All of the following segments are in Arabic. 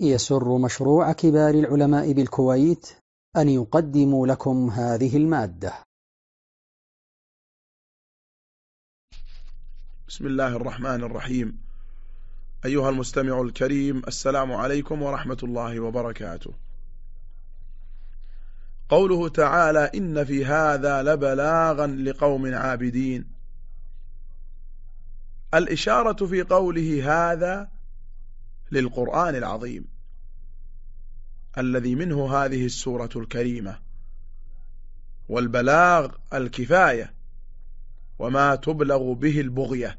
يسر مشروع كبار العلماء بالكويت أن يقدم لكم هذه المادة. بسم الله الرحمن الرحيم. أيها المستمع الكريم السلام عليكم ورحمة الله وبركاته. قوله تعالى إن في هذا لبلاغا لقوم عابدين. الإشارة في قوله هذا للقرآن العظيم الذي منه هذه السورة الكريمة والبلاغ الكفاية وما تبلغ به البغية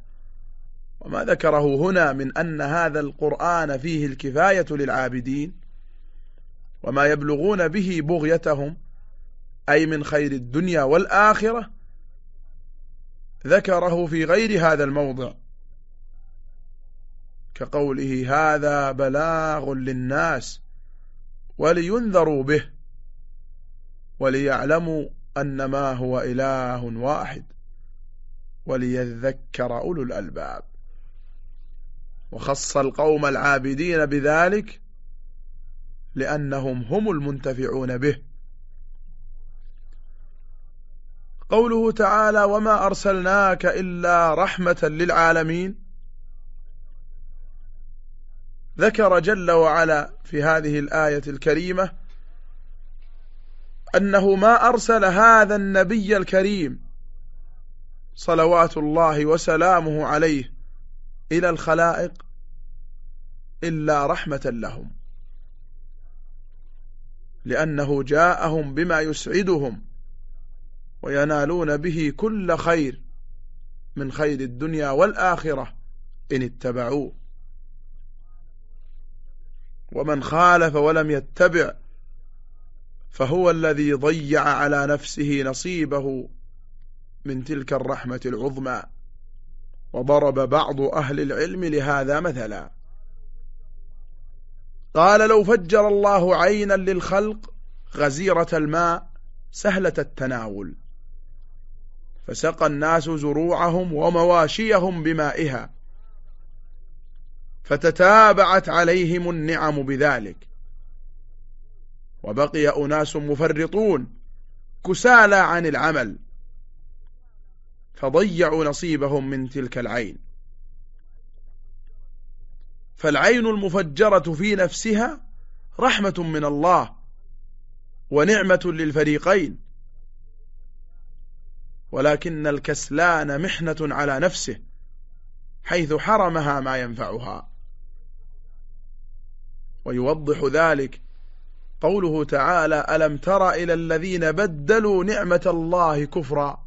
وما ذكره هنا من أن هذا القرآن فيه الكفاية للعابدين وما يبلغون به بغيتهم أي من خير الدنيا والآخرة ذكره في غير هذا الموضع كقوله هذا بلاغ للناس ولينذروا به وليعلموا أنما هو إله واحد وليذكر أولو الألباب. وخص القوم العابدين بذلك لأنهم هم المنتفعون به. قوله تعالى وما أرسلناك إلا رحمة للعالمين ذكر جل وعلا في هذه الآية الكريمة أنه ما أرسل هذا النبي الكريم صلوات الله وسلامه عليه إلى الخلائق إلا رحمة لهم لأنه جاءهم بما يسعدهم وينالون به كل خير من خير الدنيا والآخرة إن اتبعوه. ومن خالف ولم يتبع فهو الذي ضيع على نفسه نصيبه من تلك الرحمة العظمى. وضرب بعض أهل العلم لهذا مثلا. قال لو فجر الله عينا للخلق غزيرة الماء سهلة التناول. فسقى الناس زروعهم ومواشيهم بمائها. فتتابعت عليهم النعم بذلك. وبقي أناس مفرطون كسالى عن العمل فضيعوا نصيبهم من تلك العين. فالعين المفجرة في نفسها رحمة من الله ونعمة للفريقين. ولكن الكسلان محنة على نفسه حيث حرمها ما ينفعها. ويوضح ذلك قوله تعالى ألم تر إلى الذين بدلوا نعمة الله كفرا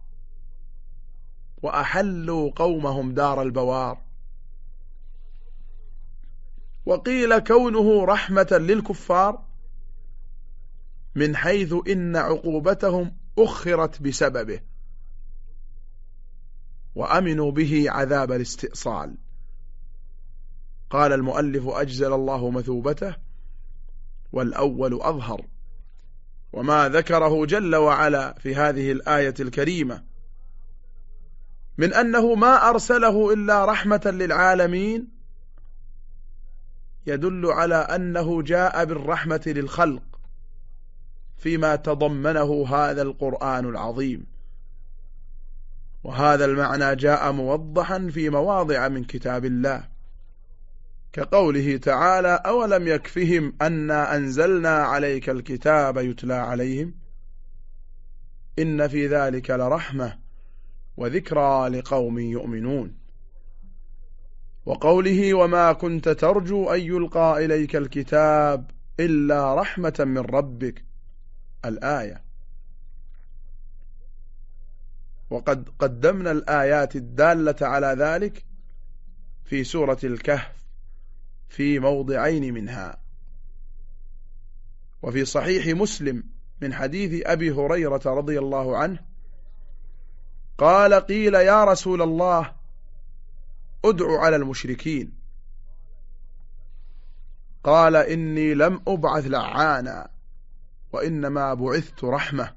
وأحلوا قومهم دار البوار؟ وقيل كونه رحمة للكفار من حيث إن عقوبتهم أخرت بسببه وأمنوا به عذاب الاستئصال. قال المؤلف أجزل الله مثوبته والأول أظهر. وما ذكره جل وعلا في هذه الآية الكريمة من أنه ما أرسله إلا رحمة للعالمين يدل على أنه جاء بالرحمة للخلق فيما تضمنه هذا القرآن العظيم. وهذا المعنى جاء موضحا في مواضع من كتاب الله. كقوله تعالى أولم يكفهم أنا أنزلنا عليك الكتاب يتلى عليهم؟ إن في ذلك لرحمة وذكرى لقوم يؤمنون. وقوله وما كنت ترجو أن يلقى إليك الكتاب إلا رحمة من ربك. الآية. وقد قدمنا الآيات الدالة على ذلك في سورة الكهف. في موضعين منها. وفي صحيح مسلم من حديث أبي هريرة رضي الله عنه قال قيل يا رسول الله ادع على المشركين. قال إني لم أبعث لعانا وإنما بعثت رحمة.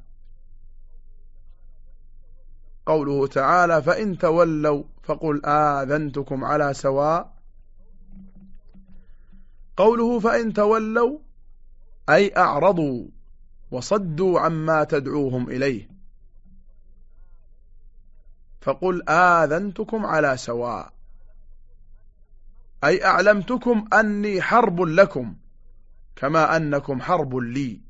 قوله تعالى فإن تولوا فقل آذنتكم على سواء قوله فإن تولوا أي أعرضوا وصدوا عما تدعوهم إليه. فقل آذنتكم على سواء أي أعلمتكم أني حرب لكم كما أنكم حرب لي.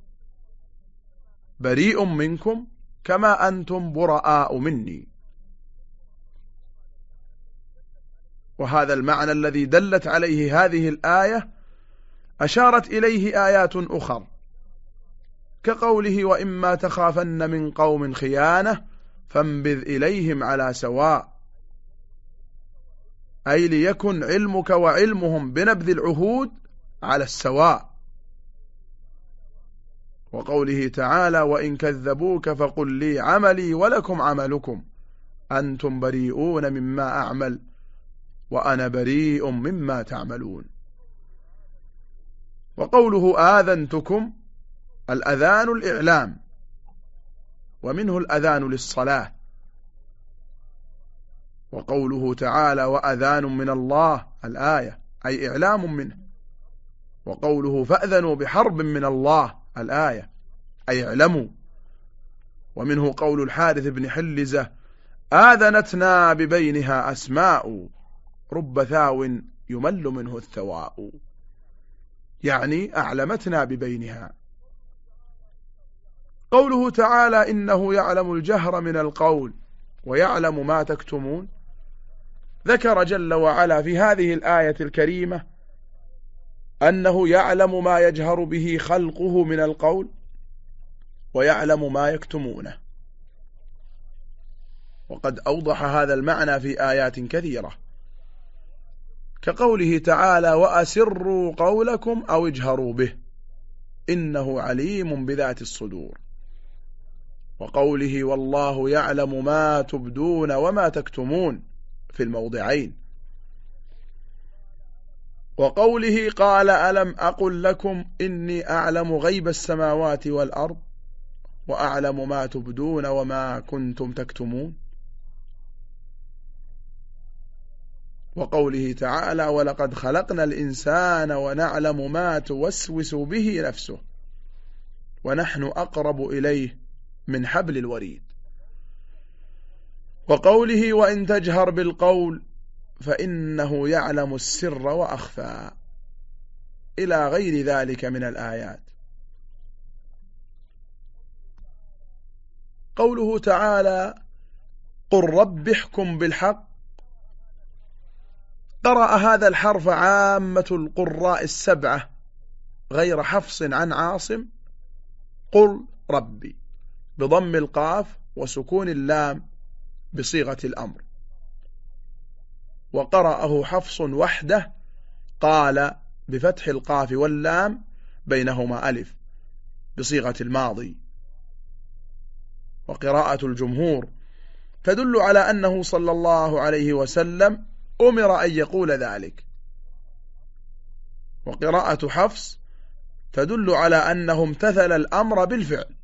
بريء منكم كما أنتم براء مني. وهذا المعنى الذي دلت عليه هذه الآية أشارت إليه آيات أخر كقوله وإما تخافن من قوم خيانة فانبذ إليهم على سواء أي ليكن علمك وعلمهم بنبذ العهود على السواء وقوله تعالى وإن كذبوك فقل لي عملي ولكم عملكم أنتم بريئون مما أعمل وأنا بريء مما تعملون وقوله آذنتكم الأذان الإعلام ومنه الأذان للصلاة وقوله تعالى وأذان من الله الآية أي إعلام منه وقوله فأذنوا بحرب من الله الآية أي اعلموا ومنه قول الحارث بن حلزة آذنتنا ببينها أسماء رب ثاو يمل منه الثواء يعني أعلمتنا ببينها. قوله تعالى إنه يعلم الجهر من القول ويعلم ما تكتمون. ذكر جل وعلا في هذه الآية الكريمة أنه يعلم ما يجهر به خلقه من القول ويعلم ما يكتمونه. وقد أوضح هذا المعنى في آيات كثيرة. كقوله تعالى وأسروا قولكم أو اجهروا به. إنه عليم بذات الصدور. وقوله والله يعلم ما تبدون وما تكتمون في الموضعين. وقوله قال ألم أقل لكم إني أعلم غيب السماوات والأرض وأعلم ما تبدون وما كنتم تكتمون. وقوله تعالى ولقد خلقنا الإنسان ونعلم ما توسوس به نفسه ونحن أقرب إليه من حبل الوريد. وقوله وإن تجهر بالقول فإنه يعلم السر وأخفى. إلى غير ذلك من الآيات. قوله تعالى قل رب احكم بالحق قرأ هذا الحرف عامة القراء السبعة غير حفص عن عاصم؟ قل ربي بضم القاف وسكون اللام بصيغة الأمر. وقرأه حفص وحده قال بفتح القاف واللام بينهما ألف بصيغة الماضي. وقراءة الجمهور تدل على أنه صلى الله عليه وسلم أمر أن يقول ذلك. وقراءة حفص تدل على أنه امتثل الأمر بالفعل.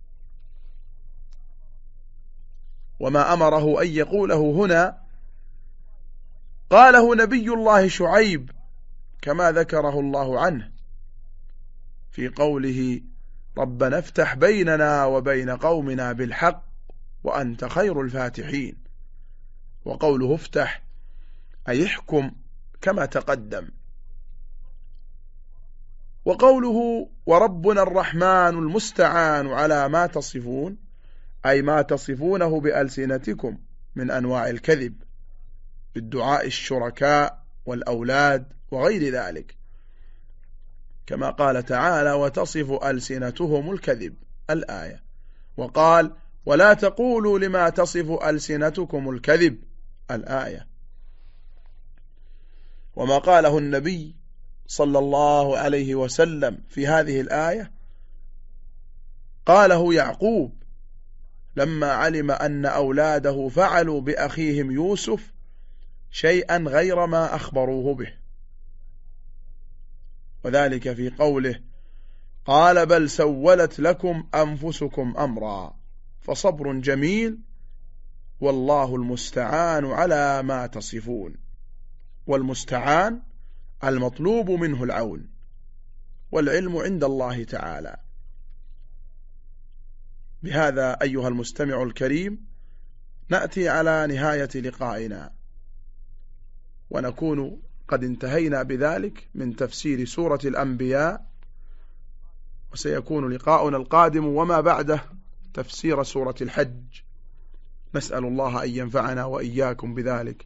وما أمره أن يقوله هنا قاله نبي الله شعيب كما ذكره الله عنه في قوله ربنا افتح بيننا وبين قومنا بالحق وأنت خير الفاتحين وقوله افتح أي احكم كما تقدم. وقوله وربنا الرحمن المستعان على ما تصفون أي ما تصفونه بألسنتكم من أنواع الكذب بالدعاء الشركاء والأولاد وغير ذلك. كما قال تعالى وتصف ألسنتهم الكذب الآية. وقال ولا تقولوا لما تصف ألسنتكم الكذب الآية. وما قاله النبي صلى الله عليه وسلم في هذه الآية. قاله يعقوب لما علم أن أولاده فعلوا بأخيهم يوسف شيئا غير ما أخبروه به. وذلك في قوله قال بل سولت لكم أنفسكم أمرا فصبر جميل والله المستعان على ما تصفون. والمستعان المطلوب منه العون والعلم عند الله تعالى. بهذا أيها المستمع الكريم نأتي على نهاية لقائنا. ونكون قد انتهينا بذلك من تفسير سورة الأنبياء. وسيكون لقاؤنا القادم وما بعده تفسير سورة الحج. نسأل الله أن ينفعنا وإياكم بذلك.